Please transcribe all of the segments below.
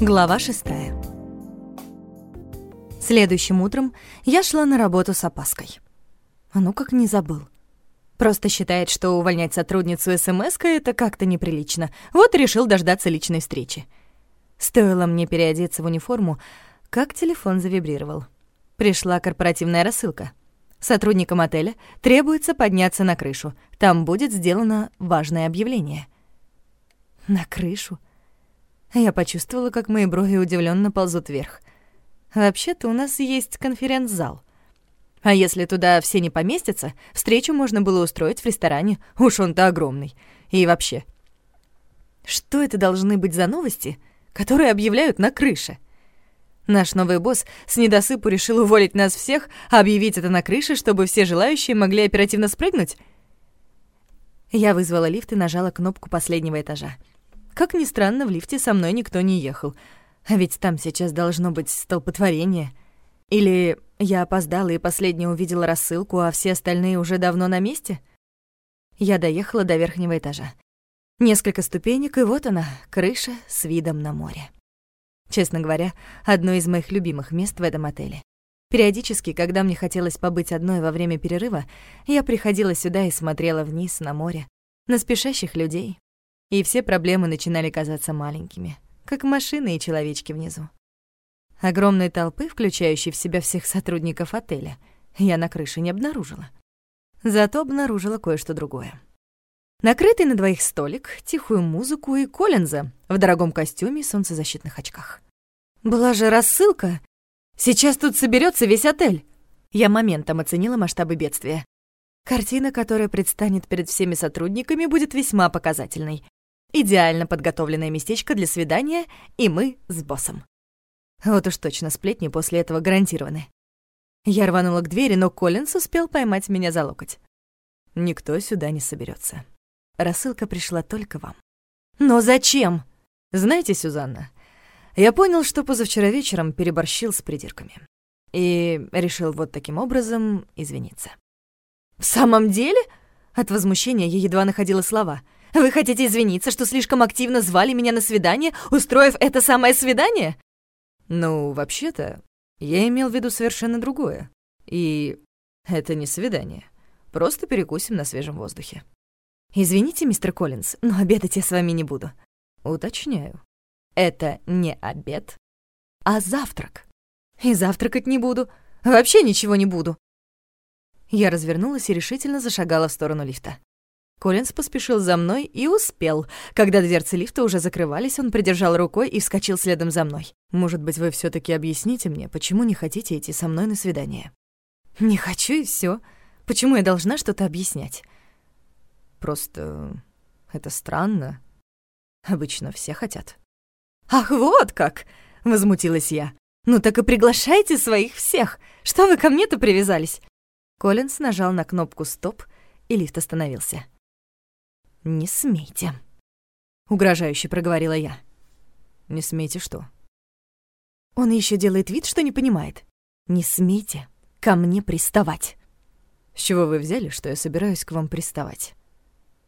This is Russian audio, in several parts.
Глава шестая. Следующим утром я шла на работу с опаской. А ну как не забыл. Просто считает, что увольнять сотрудницу смс это как-то неприлично. Вот решил дождаться личной встречи. Стоило мне переодеться в униформу, как телефон завибрировал. Пришла корпоративная рассылка. Сотрудникам отеля требуется подняться на крышу. Там будет сделано важное объявление. На крышу? Я почувствовала, как мои брови удивленно ползут вверх. Вообще-то у нас есть конференц-зал. А если туда все не поместятся, встречу можно было устроить в ресторане, уж он-то огромный. И вообще, что это должны быть за новости, которые объявляют на крыше? Наш новый босс с недосыпу решил уволить нас всех, а объявить это на крыше, чтобы все желающие могли оперативно спрыгнуть? Я вызвала лифт и нажала кнопку последнего этажа. Как ни странно, в лифте со мной никто не ехал. А ведь там сейчас должно быть столпотворение. Или я опоздала и последняя увидела рассылку, а все остальные уже давно на месте? Я доехала до верхнего этажа. Несколько ступенек, и вот она, крыша с видом на море. Честно говоря, одно из моих любимых мест в этом отеле. Периодически, когда мне хотелось побыть одной во время перерыва, я приходила сюда и смотрела вниз на море, на спешащих людей, и все проблемы начинали казаться маленькими, как машины и человечки внизу. Огромной толпы, включающей в себя всех сотрудников отеля, я на крыше не обнаружила. Зато обнаружила кое-что другое. Накрытый на двоих столик, тихую музыку и Коллинза в дорогом костюме и солнцезащитных очках. Была же рассылка. Сейчас тут соберется весь отель. Я моментом оценила масштабы бедствия. Картина, которая предстанет перед всеми сотрудниками, будет весьма показательной. Идеально подготовленное местечко для свидания, и мы с боссом. Вот уж точно сплетни после этого гарантированы. Я рванула к двери, но Коллинс успел поймать меня за локоть. Никто сюда не соберется. Рассылка пришла только вам. Но зачем? Знаете, Сюзанна, я понял, что позавчера вечером переборщил с придирками. И решил вот таким образом извиниться. «В самом деле?» От возмущения я едва находила слова — вы хотите извиниться, что слишком активно звали меня на свидание, устроив это самое свидание? Ну, вообще-то, я имел в виду совершенно другое. И это не свидание. Просто перекусим на свежем воздухе. Извините, мистер Коллинз, но обедать я с вами не буду. Уточняю. Это не обед, а завтрак. И завтракать не буду. Вообще ничего не буду. Я развернулась и решительно зашагала в сторону лифта. Коллинз поспешил за мной и успел. Когда дверцы лифта уже закрывались, он придержал рукой и вскочил следом за мной. «Может быть, вы все таки объясните мне, почему не хотите идти со мной на свидание?» «Не хочу, и все. Почему я должна что-то объяснять?» «Просто это странно. Обычно все хотят». «Ах, вот как!» — возмутилась я. «Ну так и приглашайте своих всех. Что вы ко мне-то привязались?» Коллинз нажал на кнопку «Стоп», и лифт остановился. «Не смейте», — угрожающе проговорила я. «Не смейте что?» Он еще делает вид, что не понимает. «Не смейте ко мне приставать». «С чего вы взяли, что я собираюсь к вам приставать?»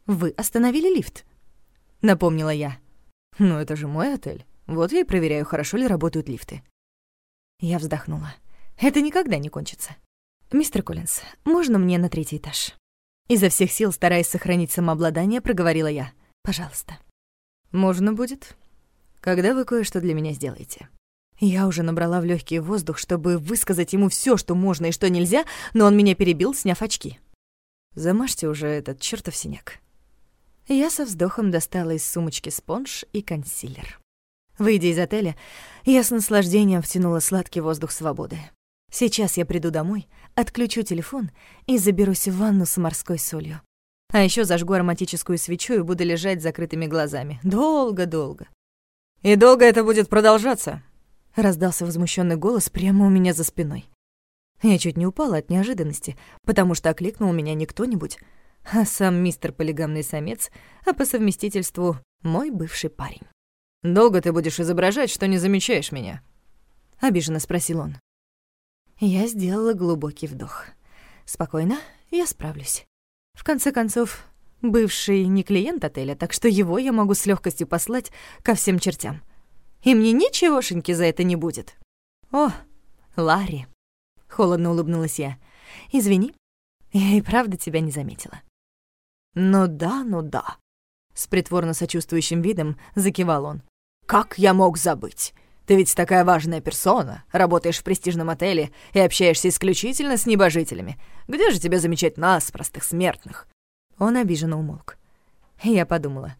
«Вы остановили лифт», — напомнила я. «Ну, это же мой отель. Вот я и проверяю, хорошо ли работают лифты». Я вздохнула. «Это никогда не кончится. Мистер Коллинз, можно мне на третий этаж?» Изо всех сил, стараясь сохранить самообладание, проговорила я. «Пожалуйста». «Можно будет, когда вы кое-что для меня сделаете». Я уже набрала в легкий воздух, чтобы высказать ему все, что можно и что нельзя, но он меня перебил, сняв очки. «Замажьте уже этот чертов синяк». Я со вздохом достала из сумочки спонж и консилер. Выйдя из отеля, я с наслаждением втянула сладкий воздух свободы. Сейчас я приду домой, отключу телефон и заберусь в ванну с морской солью. А еще зажгу ароматическую свечу и буду лежать с закрытыми глазами. Долго-долго. «И долго это будет продолжаться?» Раздался возмущенный голос прямо у меня за спиной. Я чуть не упала от неожиданности, потому что окликнул меня не кто-нибудь, а сам мистер полигамный самец, а по совместительству мой бывший парень. «Долго ты будешь изображать, что не замечаешь меня?» — обиженно спросил он. Я сделала глубокий вдох. Спокойно, я справлюсь. В конце концов, бывший не клиент отеля, так что его я могу с легкостью послать ко всем чертям. и мне ничегошеньки за это не будет. О, Ларри, холодно улыбнулась я. Извини, я и правда тебя не заметила. Ну да, ну да. С притворно сочувствующим видом закивал он. Как я мог забыть? Ты ведь такая важная персона, работаешь в престижном отеле и общаешься исключительно с небожителями. Где же тебе замечать нас, простых смертных?» Он обиженно умолк. Я подумала.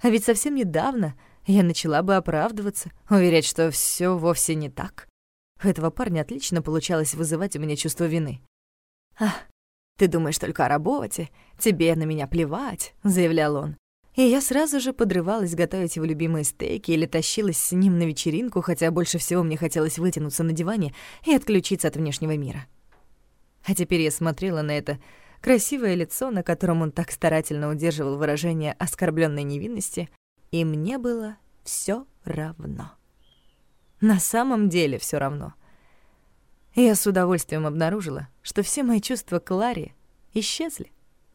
А ведь совсем недавно я начала бы оправдываться, уверять, что все вовсе не так. У этого парня отлично получалось вызывать у меня чувство вины. «Ах, ты думаешь только о работе, тебе на меня плевать», — заявлял он. И я сразу же подрывалась готовить его любимые стейки или тащилась с ним на вечеринку, хотя больше всего мне хотелось вытянуться на диване и отключиться от внешнего мира. А теперь я смотрела на это красивое лицо, на котором он так старательно удерживал выражение оскорбленной невинности, и мне было все равно. На самом деле все равно. Я с удовольствием обнаружила, что все мои чувства к Ларе исчезли,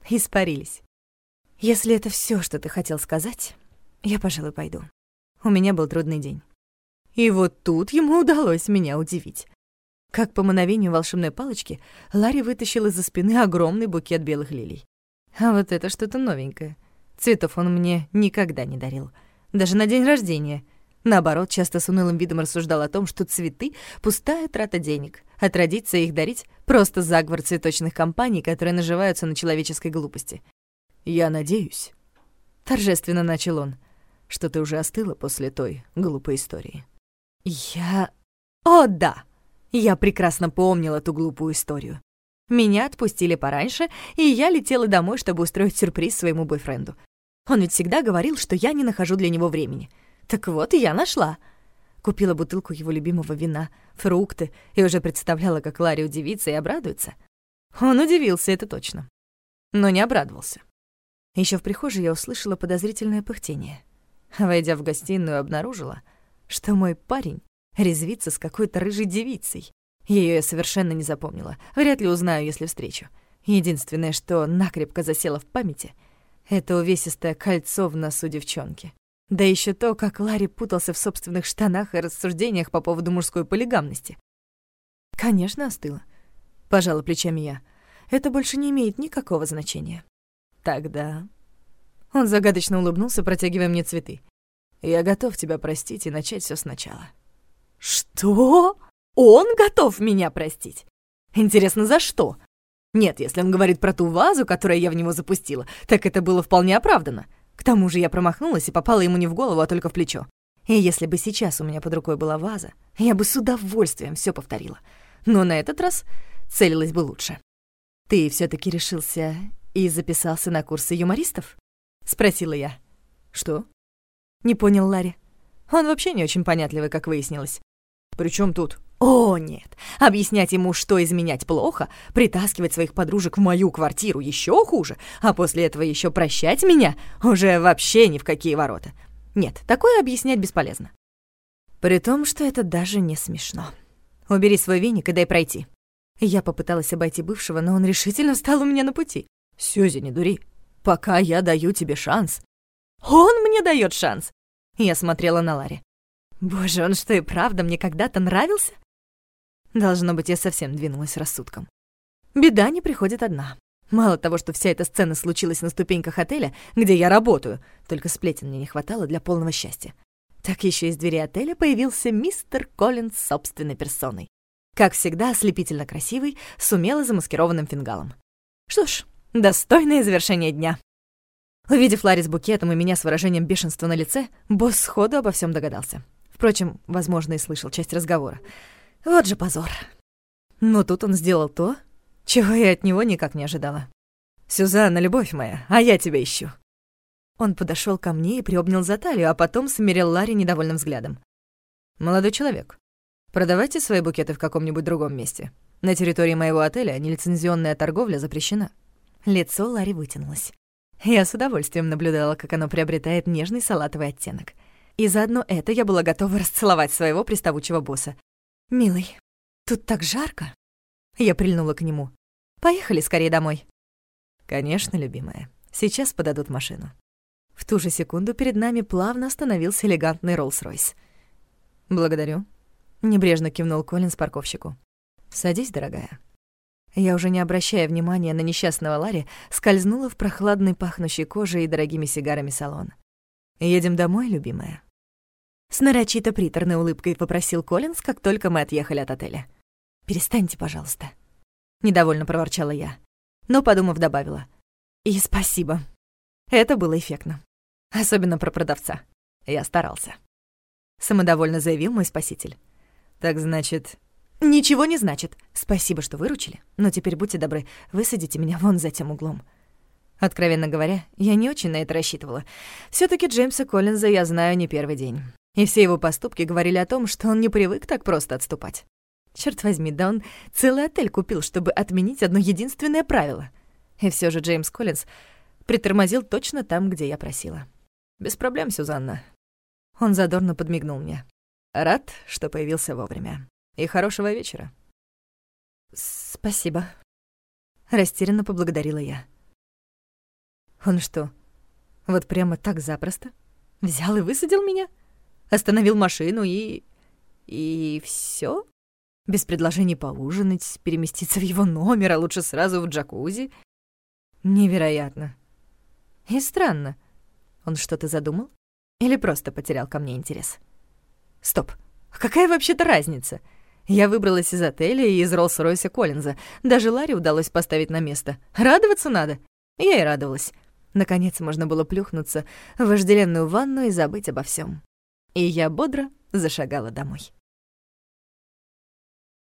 испарились. Если это все, что ты хотел сказать, я, пожалуй, пойду. У меня был трудный день. И вот тут ему удалось меня удивить. Как по мановению волшебной палочки, Ларри вытащил из-за спины огромный букет белых лилий. А вот это что-то новенькое. Цветов он мне никогда не дарил. Даже на день рождения. Наоборот, часто с унылым видом рассуждал о том, что цветы — пустая трата денег, а традиция их дарить — просто заговор цветочных компаний, которые наживаются на человеческой глупости. «Я надеюсь», — торжественно начал он, «что ты уже остыла после той глупой истории». «Я... О, да!» Я прекрасно помнила ту глупую историю. Меня отпустили пораньше, и я летела домой, чтобы устроить сюрприз своему бойфренду. Он ведь всегда говорил, что я не нахожу для него времени. Так вот, я нашла. Купила бутылку его любимого вина, фрукты, и уже представляла, как Ларри удивится и обрадуется. Он удивился, это точно. Но не обрадовался. Еще в прихожей я услышала подозрительное пыхтение. Войдя в гостиную, обнаружила, что мой парень резвится с какой-то рыжей девицей. Ее я совершенно не запомнила, вряд ли узнаю, если встречу. Единственное, что накрепко засело в памяти, это увесистое кольцо в носу девчонки. Да еще то, как Ларри путался в собственных штанах и рассуждениях по поводу мужской полигамности. Конечно, остыло. Пожала плечами я. Это больше не имеет никакого значения. Тогда... Он загадочно улыбнулся, протягивая мне цветы. «Я готов тебя простить и начать все сначала». «Что? Он готов меня простить? Интересно, за что?» Нет, если он говорит про ту вазу, которую я в него запустила, так это было вполне оправдано. К тому же я промахнулась и попала ему не в голову, а только в плечо. И если бы сейчас у меня под рукой была ваза, я бы с удовольствием все повторила. Но на этот раз целилась бы лучше. Ты все таки решился «И записался на курсы юмористов?» — спросила я. «Что?» — не понял Ларри. Он вообще не очень понятливый, как выяснилось. «При чем тут?» «О, нет! Объяснять ему, что изменять плохо, притаскивать своих подружек в мою квартиру еще хуже, а после этого еще прощать меня уже вообще ни в какие ворота. Нет, такое объяснять бесполезно. При том, что это даже не смешно. Убери свой веник и дай пройти». Я попыталась обойти бывшего, но он решительно встал у меня на пути. «Сюзи, не дури. Пока я даю тебе шанс». «Он мне дает шанс!» Я смотрела на Ларри. «Боже, он что, и правда мне когда-то нравился?» Должно быть, я совсем двинулась рассудком. Беда не приходит одна. Мало того, что вся эта сцена случилась на ступеньках отеля, где я работаю, только сплетен мне не хватало для полного счастья. Так еще из двери отеля появился мистер Коллинз собственной персоной. Как всегда, ослепительно красивый, с умело замаскированным фингалом. Что ж, Достойное завершение дня. Увидев Ларри с букетом и меня с выражением бешенства на лице, босс сходу обо всем догадался. Впрочем, возможно, и слышал часть разговора. Вот же позор. Но тут он сделал то, чего я от него никак не ожидала. «Сюзанна, любовь моя, а я тебя ищу». Он подошел ко мне и приобнял за талию, а потом смирил Ларри недовольным взглядом. «Молодой человек, продавайте свои букеты в каком-нибудь другом месте. На территории моего отеля нелицензионная торговля запрещена». Лицо Ларри вытянулось. Я с удовольствием наблюдала, как оно приобретает нежный салатовый оттенок. И заодно это я была готова расцеловать своего приставучего босса. «Милый, тут так жарко!» Я прильнула к нему. «Поехали скорее домой». «Конечно, любимая. Сейчас подадут машину». В ту же секунду перед нами плавно остановился элегантный Роллс-Ройс. «Благодарю», — небрежно кивнул Колин с парковщику. «Садись, дорогая». Я, уже не обращая внимания на несчастного Ларри, скользнула в прохладный пахнущий кожей и дорогими сигарами салон. «Едем домой, любимая?» С нарочито приторной улыбкой попросил Коллинз, как только мы отъехали от отеля. «Перестаньте, пожалуйста». Недовольно проворчала я, но, подумав, добавила. «И спасибо. Это было эффектно. Особенно про продавца. Я старался». Самодовольно заявил мой спаситель. «Так значит, «Ничего не значит. Спасибо, что выручили. Но теперь будьте добры, высадите меня вон за тем углом». Откровенно говоря, я не очень на это рассчитывала. все таки Джеймса Коллинза я знаю не первый день. И все его поступки говорили о том, что он не привык так просто отступать. Черт возьми, да он целый отель купил, чтобы отменить одно единственное правило. И все же Джеймс Коллинз притормозил точно там, где я просила. «Без проблем, Сюзанна». Он задорно подмигнул мне. «Рад, что появился вовремя». И хорошего вечера. Спасибо. Растерянно поблагодарила я. Он что, вот прямо так запросто? Взял и высадил меня? Остановил машину и... И все? Без предложений поужинать, переместиться в его номер, а лучше сразу в джакузи? Невероятно. И странно. Он что-то задумал? Или просто потерял ко мне интерес? Стоп, какая вообще-то разница? — я выбралась из отеля и из Роллс-Ройса Коллинза. Даже Ларри удалось поставить на место. Радоваться надо. Я и радовалась. Наконец можно было плюхнуться в вожделенную ванну и забыть обо всем. И я бодро зашагала домой.